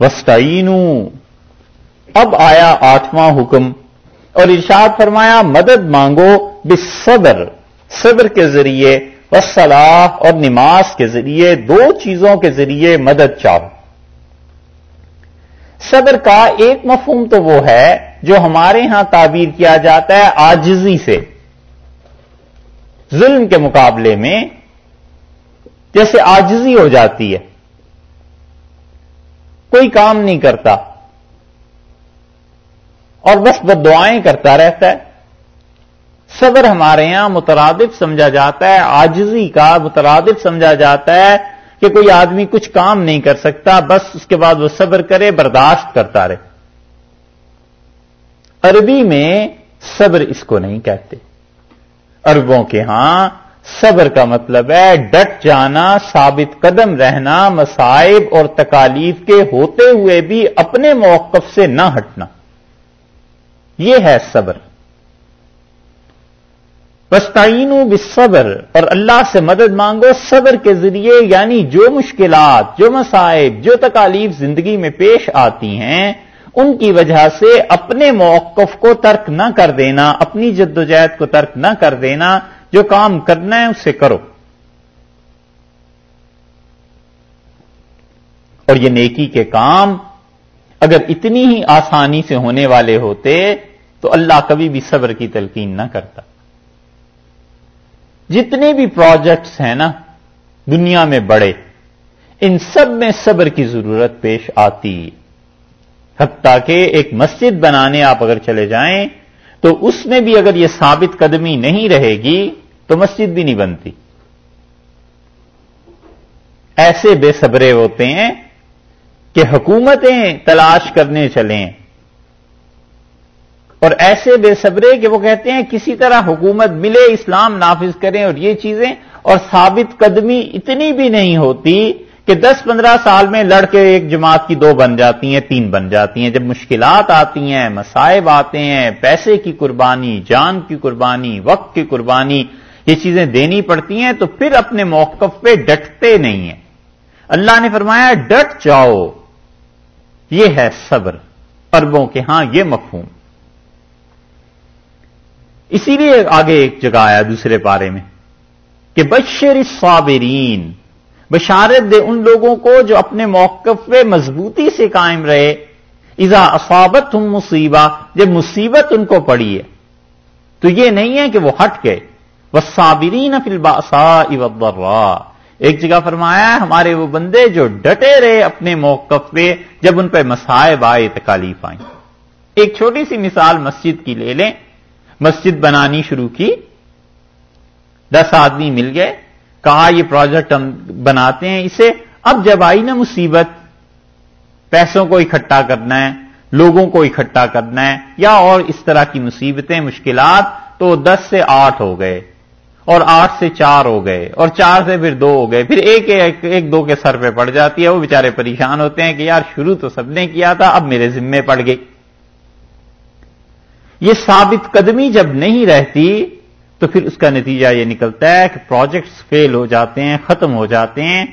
وسطین اب آیا آٹھواں حکم اور ارشاد فرمایا، مدد مانگو بصبر صبر کے ذریعے وسلاح اور نماز کے ذریعے، دو چیزوں کے ذریعے مدد چاہو۔ صبر کا ایک مفہوم تو وہ ہے جو ہمارے ہاں تعبیر کیا جاتا ہے آجزی سے۔ ظلم کے مقابلے میں جیسے آجزی ہو جاتی ہے۔ کوئی کام نہیں کرتا اور بس بد دعائیں کرتا رہتا ہے۔ صبر ہمارے یہاں مترادف سمجھا جاتا ہے آجزی کا مترادف سمجھا جاتا ہے کہ کوئی آدمی کچھ کام نہیں کر سکتا، بس اس کے بعد وہ صبر کرے، برداشت کرتا رہے۔ عربی میں صبر اس کو نہیں کہتے۔ عربوں کے ہاں صبر کا مطلب ہے، ڈٹ جانا، ثابت قدم رہنا مسائب اور تکالیف کے ہوتے ہوئے بھی اپنے موقف سے نہ ہٹنا۔ یہ ہے صبر۔ پستعین بصبر اور اللہ سے مدد مانگو، صبر کے ذریعے یعنی جو مشکلات، جو مسائب جو تکالیف زندگی میں پیش آتی ہیں، ان کی وجہ سے اپنے موقف کو ترک نہ کر دینا، اپنی جدوجہد کو ترک نہ کر دینا جو کام کرنا ہے اسے کرو۔ اور یہ نیکی کے کام اگر اتنی ہی آسانی سے ہونے والے ہوتے تو اللہ کبھی بھی صبر کی تلقین نہ کرتا۔ جتنے بھی پروجیکٹس ہیں نا، دنیا میں بڑے، ان سب میں صبر کی ضرورت پیش آتی۔ حتیٰ کہ ایک مسجد بنانے آپ اگر چلے جائیں تو اس میں بھی اگر یہ ثابت قدمی نہیں رہے گی تو مسجد بھی نہیں بنتی۔ ایسے بے صبرے ہوتے ہیں کہ حکومتیں تلاش کرنے چلیں۔ اور ایسے بے صبرے کہ وہ کہتے ہیں کسی طرح حکومت ملے، اسلام نافذ کریں اور یہ چیزیں اور ثابت قدمی اتنی بھی نہیں ہوتی کہ دس پندرہ سال میں لڑکے ایک جماعت کی دو بن جاتی ہیں، تین بن جاتی ہیں۔ جب مشکلات آتی ہیں مسائب آتے ہیں، پیسے کی قربانی، جان کی قربانی، وقت کی قربانی، یہ چیزیں دینی پڑتی ہیں، تو پھر اپنے موقف پہ ڈٹتے نہیں ہیں۔ اللہ نے فرمایا، ڈٹ جاؤ۔ یہ ہے صبر۔ اربوں کے ہاں یہ مفہوم۔ اسی لیے آگے ایک جگہ آیا دوسرے پارے میں کہ بشر صابرین بشارت دے ان لوگوں کو جو اپنے موقف پہ مضبوطی سے قائم رہے۔ ازا اصابت ہم مصیبہ، جب مصیبت ان کو پڑی ہے۔ تو یہ نہیں ہے کہ وہ ہٹ گئے۔ وہ صابرین فلباسا ایک جگہ فرمایا ہمارے وہ بندے جو ڈٹے رہے اپنے موقف پہ، جب ان پہ مسائب آئے، تکالیف آئیں۔ ایک چھوٹی سی مثال مسجد کی لے لیں۔ مسجد بنانی شروع کی۔ دس آدمی مل گئے۔ کہا یہ پروجیکٹ ہم بناتے ہیں اسے اب جب آئی نا مصیبت پیسوں کو اکٹھا کرنا ہے لوگوں کو اکٹھا کرنا ہے یا اور اس طرح کی مصیبتیں مشکلات تو دس سے آٹھ ہو گئے اور آٹھ سے چار ہو گئے اور چار سے پھر دو ہو گئے پھر ایک ایک, ایک دو کے سر پہ پڑ جاتی ہے وہ بےچارے پریشان ہوتے ہیں کہ یار شروع تو سب نے کیا تھا اب میرے ذمے پڑ گئی یہ ثابت قدمی جب نہیں رہتی تو پھر اس کا نتیجہ یہ نکلتا ہے کہ پروجیکٹس فیل ہو جاتے ہیں، ختم ہو جاتے ہیں۔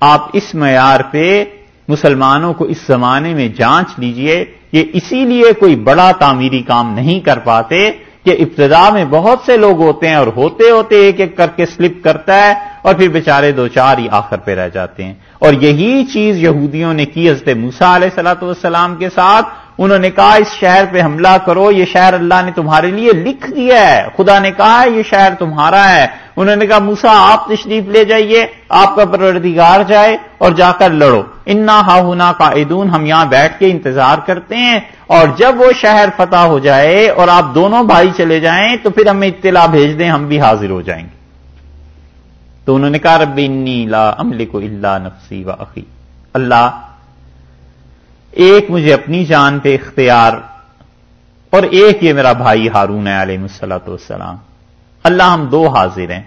آپ اس معیار پہ مسلمانوں کو اس زمانے میں جانچ لیجیے۔ یہ اسی لیے کوئی بڑا تعمیری کام نہیں کر پاتے کہ ابتدا میں بہت سے لوگ ہوتے ہیں اور ہوتے ہوتے ایک ایک کر کے سلپ کرتا ہے اور پھر بےچارے دو چار ہی آخر پہ رہ جاتے ہیں۔ اور یہی چیز یہودیوں نے کی، حضرت موسا علیہ سلاۃ والسلام کے ساتھ۔ انہوں نے کہا اس شہر پہ حملہ کرو، یہ شہر اللہ نے تمہارے لیے لکھ دیا ہے۔ خدا نے کہا یہ شہر تمہارا ہے۔ انہوں نے کہا موسا آپ تشریف لے جائیے، آپ کا پروردگار جائے اور جا کر لڑو۔ انا ہا کا عیدون ہم یہاں بیٹھ کے انتظار کرتے ہیں۔ اور جب وہ شہر فتح ہو جائے اور آپ دونوں بھائی چلے جائیں، تو پھر ہمیں اطلاع بھیج دیں، ہم بھی حاضر ہو جائیں گے۔ تو انہوں نے کہا، رب انی لا املک الا نفسی و اخی اللہ ایک مجھے اپنی جان پہ اختیار اور ایک یہ میرا بھائی ہارون ہے علیہ مسلط والسلام۔ اللہ ہم دو حاضر ہیں۔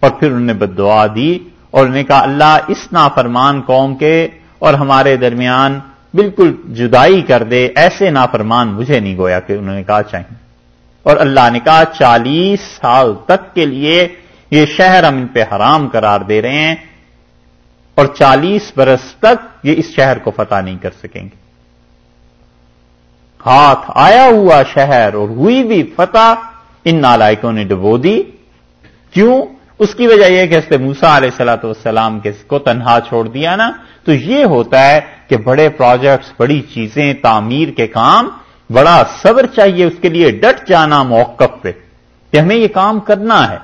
اور پھر انہوں نے بد دعا دی اور انہوں نے کہا، اللہ اس نافرمان قوم کے اور ہمارے درمیان بالکل جدائی کر دے، ایسے نافرمان مجھے نہیں گویا کہ انہوں نے کہا چاہیے اور اللہ نے کہا، چالیس سال تک کے لیے یہ شہر ہم ان پہ حرام قرار دے رہے ہیں۔ اور چالیس برس تک یہ اس شہر کو فتح نہیں کر سکیں گے۔ ہاتھ آیا ہوا شہر اور ہوئی بھی فتح ان نالائکوں نے ڈبو دی۔ کیوں؟ اس کی وجہ یہ کہ اس نے موسا علیہ سلاۃ والسلام کے کو تنہا چھوڑ دیا نا۔ تو یہ ہوتا ہے کہ بڑے پروجیکٹس بڑی چیزیں، تعمیر کے کام، بڑا صبر چاہیے، اس کے لیے ڈٹ جانا موقف پہ کہ ہمیں یہ کام کرنا ہے۔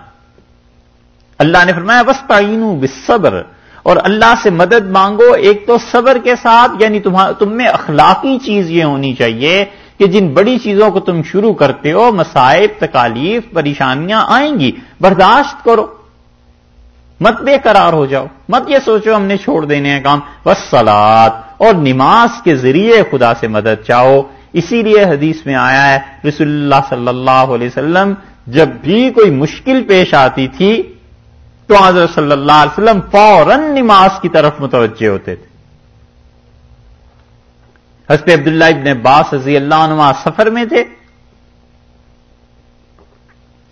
اللہ نے فرمایا بس تعین صبر اور اللہ سے مدد مانگو، ایک تو صبر کے ساتھ یعنی تم میں اخلاقی چیز یہ ہونی چاہیے کہ جن بڑی چیزوں کو تم شروع کرتے ہو مسائب تکالیف، پریشانیاں آئیں گی، برداشت کرو۔ مت بے قرار ہو جاؤ۔ مت یہ سوچو ہم نے چھوڑ دینے ہیں کام۔ بس سلاد اور نماز کے ذریعے خدا سے مدد چاہو۔ اسی لیے حدیث میں آیا ہے، رسول اللہ صلی اللہ علیہ وسلم جب بھی کوئی مشکل پیش آتی تھی تو حضرت صلی اللہ علیہ وسلم فوراً نماز کی طرف متوجہ ہوتے تھے۔ حضرت عبداللہ ابن عباس رضی اللہ عنہ سفر میں تھے۔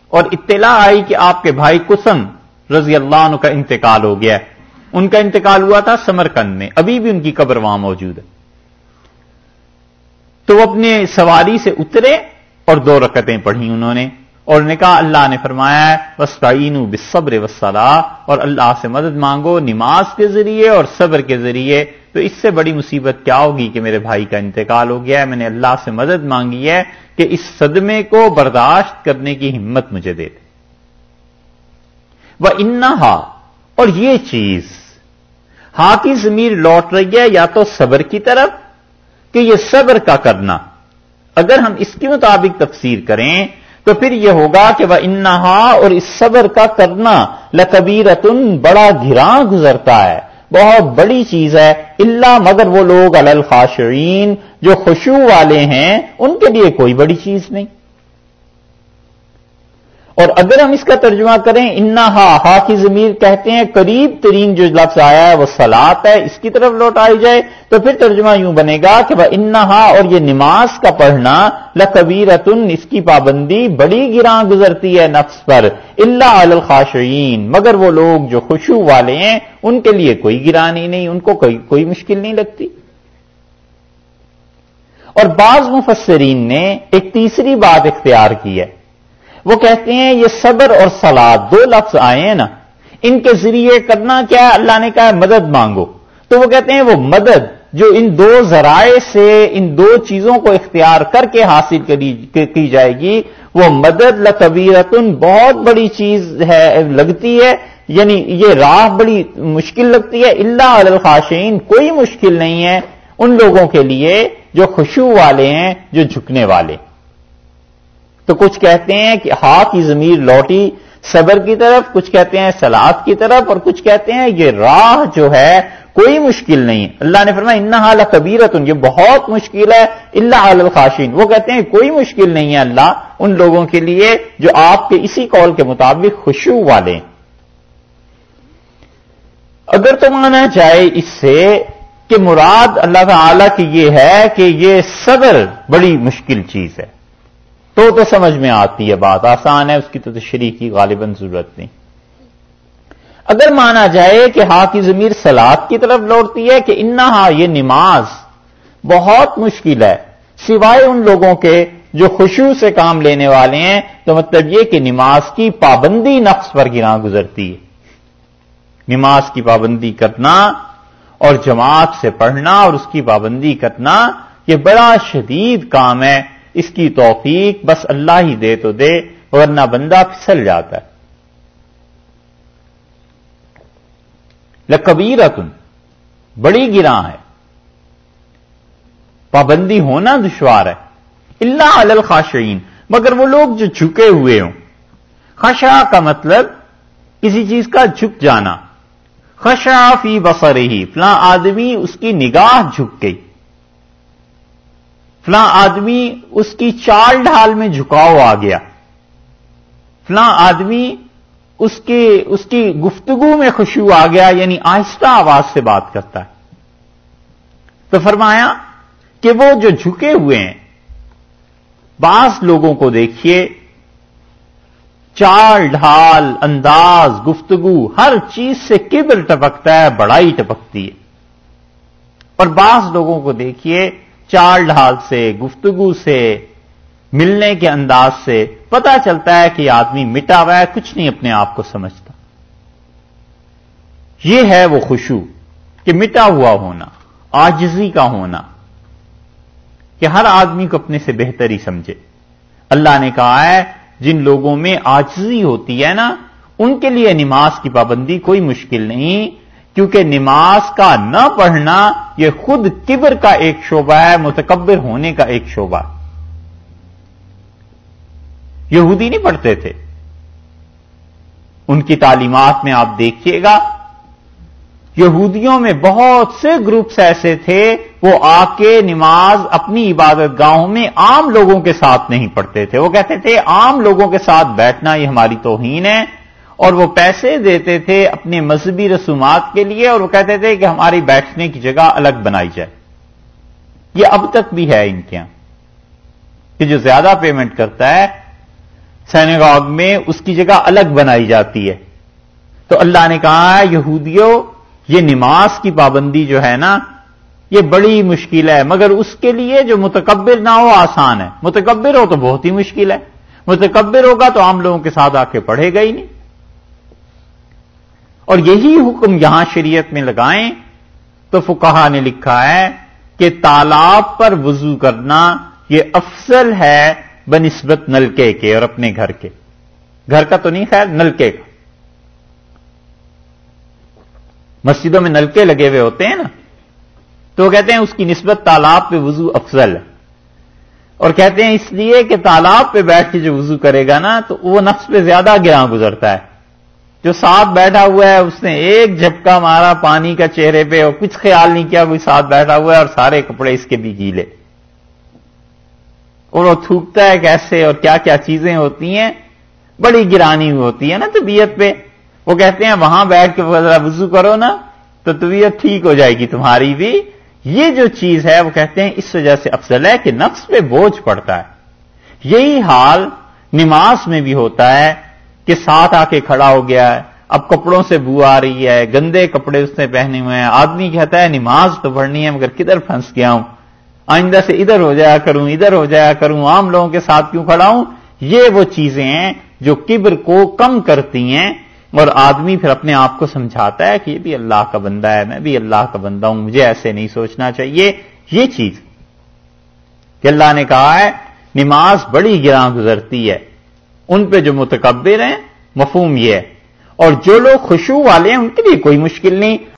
اور اطلاع آئی کہ آپ کے بھائی کسم رضی اللہ عنہ کا انتقال ہو گیا ان کا انتقال ہوا تھا سمرکند میں، ابھی بھی ان کی قبر وہاں موجود ہے۔ تو وہ اپنے سواری سے اترے اور دو رکتیں پڑھی انہوں نے۔ اور نے کہا، اللہ نے فرمایا وسطین بصبر وسلا اور اللہ سے مدد مانگو نماز کے ذریعے اور صبر کے ذریعے۔ تو اس سے بڑی مصیبت کیا ہوگی کہ میرے بھائی کا انتقال ہو گیا ہے؟ میں نے اللہ سے مدد مانگی ہے کہ اس صدمے کو برداشت کرنے کی ہمت مجھے دے دے۔ وہ انہا اور یہ چیز ہاں کی زمیر لوٹ رہی ہے یا تو صبر کی طرف کہ یہ صبر کا کرنا۔ اگر ہم اس کے مطابق تفسیر کریں تو پھر یہ ہوگا کہ وہ انہا اور اس صبر کا کرنا لکبیرتن بڑا گراں گزرتا ہے۔ بہت بڑی چیز ہے۔ اللہ مگر وہ لوگ الخاشرین جو خوشو والے ہیں، ان کے لیے کوئی بڑی چیز نہیں۔ اور اگر ہم اس کا ترجمہ کریں انا ہا ہا کی ضمیر کہتے ہیں، قریب ترین جو لفظ آیا ہے، وہ سلاد ہے، اس کی طرف لوٹ آئی جائے تو پھر ترجمہ یوں بنے گا کہ وہ انا اور یہ نماز کا پڑھنا لکبیرتن، اس کی پابندی بڑی گراں گزرتی ہے نفس پر اللہ الخاشعین، مگر وہ لوگ جو خوشو والے ہیں، ان کے لیے کوئی گرانی نہیں، ان کو کوئی کوئی مشکل نہیں لگتی۔ اور بعض مفسرین نے ایک تیسری بات اختیار کی ہے۔ وہ کہتے ہیں یہ صبر اور سلاد دو لفظ آئے ہیں نا۔ ان کے ذریعے کرنا کیا ہے؟ اللہ نے کہا مدد مانگو۔ تو وہ کہتے ہیں وہ مدد جو ان دو ذرائع سے، ان دو چیزوں کو اختیار کر کے حاصل کی جائے گی۔ وہ مدد لطبیرتن بہت بڑی چیز ہے، لگتی ہے۔ یعنی یہ راہ بڑی مشکل لگتی ہے۔ اللہ الخاشین کوئی مشکل نہیں ہے ان لوگوں کے لیے جو خوشو والے ہیں، جو جھکنے والے۔ تو کچھ کہتے ہیں کہ ہا کی ضمیر لوٹی، صبر کی طرف، کچھ کہتے ہیں سلاد کی طرف، اور کچھ کہتے ہیں یہ راہ جو ہے کوئی مشکل نہیں۔ اللہ نے فرمایا ان حال کبیرت یہ بہت مشکل ہے اللہ الخاشین وہ کہتے ہیں، کوئی مشکل نہیں ہے اللہ ان لوگوں کے لیے جو آپ کے اسی قول کے مطابق خوشو والے اگر تو مانا جائے اس سے کہ مراد اللہ تعالی کی یہ ہے کہ یہ صبر بڑی مشکل چیز ہے۔ تو تو سمجھ میں آتی ہے بات، آسان ہے، اس کی تو تشریح کی غالباً ضرورت نہیں۔ اگر مانا جائے کہ ہا کی ضمیر سلاد کی طرف لوٹتی ہے کہ انا ہا، یہ نماز بہت مشکل ہے، سوائے ان لوگوں کے جو خوشو سے کام لینے والے ہیں، تو مطلب یہ کہ نماز کی پابندی نفس پر گراں گزرتی ہے۔ نماز کی پابندی کرنا اور جماعت سے پڑھنا اور اس کی پابندی کرنا یہ بڑا شدید کام ہے۔ اس کی توفیق بس اللہ ہی دے تو دے، ورنہ بندہ پھسل جاتا ہے۔ لکبیر بڑی گراں ہے۔ پابندی ہونا دشوار ہے۔ اللہ الخاشعین، مگر وہ لوگ جو جھکے ہوئے ہوں۔ خشا کا مطلب کسی چیز کا جھک جانا۔ خشا فی بسر ہی فلاں آدمی اس کی نگاہ جھک گئی۔ فلاں آدمی اس کی چال ڈھال میں جھکاؤ آ گیا۔ فلاں آدمی اس کی اس کی گفتگو میں خوشبو آ گیا یعنی آہستہ آواز سے بات کرتا ہے۔ تو فرمایا کہ وہ جو جھکے ہوئے ہیں، بعض لوگوں کو دیکھیے، چال ڈھال، انداز، گفتگو، ہر چیز سے کبر ٹپکتا ہے، بڑائی ٹپکتی ہے۔ اور بعض لوگوں کو دیکھیے چال ڈھال سے، گفتگو سے، ملنے کے انداز سے پتا چلتا ہے کہ آدمی مٹا ہوا ہے، کچھ نہیں اپنے آپ کو سمجھتا۔ یہ ہے وہ خوشو کہ مٹا ہوا ہونا آجزی کا ہونا، کہ ہر آدمی کو اپنے سے بہتر ہی سمجھے۔ اللہ نے کہا ہے، جن لوگوں میں آجزی ہوتی ہے نا، ان کے لیے نماز کی پابندی کوئی مشکل نہیں کیونکہ نماز کا نہ پڑھنا یہ خود کبر کا ایک شعبہ ہے، متکبر ہونے کا ایک شعبہ۔ یہودی نہیں پڑھتے تھے۔ ان کی تعلیمات میں آپ دیکھیے گا، یہودیوں میں بہت سے گروپس ایسے تھے، وہ آ کے نماز اپنی عبادت گاہوں میں عام لوگوں کے ساتھ نہیں پڑھتے تھے۔ وہ کہتے تھے، عام لوگوں کے ساتھ بیٹھنا یہ ہماری توہین ہے۔ اور وہ پیسے دیتے تھے اپنے مذہبی رسومات کے لیے اور وہ کہتے تھے کہ ہماری بیٹھنے کی جگہ الگ بنائی جائے۔ یہ اب تک بھی ہے ان کے یہاں کہ جو زیادہ پیمنٹ کرتا ہے سینگاگ میں اس کی جگہ الگ بنائی جاتی ہے۔ تو اللہ نے کہا یہودیوں، یہ نماز کی پابندی جو ہے نا، یہ بڑی مشکل ہے، مگر اس کے لیے جو متکبر نہ ہو آسان ہے۔ متکبر ہو تو بہت ہی مشکل ہے، متکبر ہوگا تو عام لوگوں کے ساتھ آ کے پڑھے گا ہی نہیں۔ اور یہی حکم یہاں شریعت میں لگائیں تو فکہ نے لکھا ہے کہ تالاب پر وضو کرنا یہ افضل ہے بنسبت نلکے کے اور اپنے گھر کے۔ گھر کا تو نہیں، خیر، نلکے کا۔ مسجدوں میں نلکے لگے ہوئے ہوتے ہیں نا، تو وہ کہتے ہیں اس کی نسبت تالاب پہ وضو افضل ہے۔ اور کہتے ہیں اس لیے کہ تالاب پہ بیٹھ کے جو وضو کرے گا نا، تو وہ نفس پہ زیادہ گراں گزرتا ہے۔ جو ساتھ بیٹھا ہوا ہے، اس نے ایک جھپکا مارا پانی کا چہرے پہ اور کچھ خیال نہیں کیا، کوئی ساتھ بیٹھا ہوا ہے اور سارے کپڑے اس کے بھی گیلے۔ اور وہ تھوکتا ہے کیسے اور کیا کیا چیزیں ہوتی ہیں۔ بڑی گرانی ہوتی ہے نا طبیعت پہ۔ وہ کہتے ہیں، وہاں بیٹھ کے ذرا وضو کرو نا، تو طبیعت ٹھیک ہو جائے گی تمہاری بھی۔ یہ جو چیز ہے، وہ کہتے ہیں، اس وجہ سے افضل ہے کہ نفس پہ بوجھ پڑتا ہے۔ یہی حال نماز میں بھی ہوتا ہے۔ کہ ساتھ آ کے کھڑا ہو گیا ہے، اب کپڑوں سے بو آ رہی ہے، گندے کپڑے اس نے پہنے ہوئے ہیں۔ آدمی کہتا ہے، نماز تو پڑھنی ہے، مگر کدھر پھنس گیا ہوں؟ آئندہ سے ادھر ہو جایا کروں، ادھر ہو جایا کروں، عام لوگوں کے ساتھ کیوں کھڑا ہوں؟ یہ وہ چیزیں ہیں جو کبر کو کم کرتی ہیں۔ اور آدمی پھر اپنے آپ کو سمجھاتا ہے کہ یہ بھی اللہ کا بندہ ہے، میں بھی اللہ کا بندہ ہوں، مجھے ایسے نہیں سوچنا چاہیے۔ یہ چیز کہ اللہ نے کہا ہے، نماز بڑی گراں گزرتی ہے۔ ان پہ جو متکبر ہیں، مفہوم یہ ہے۔ اور جو لوگ خوشبو والے ہیں، ان کے لیے کوئی مشکل نہیں۔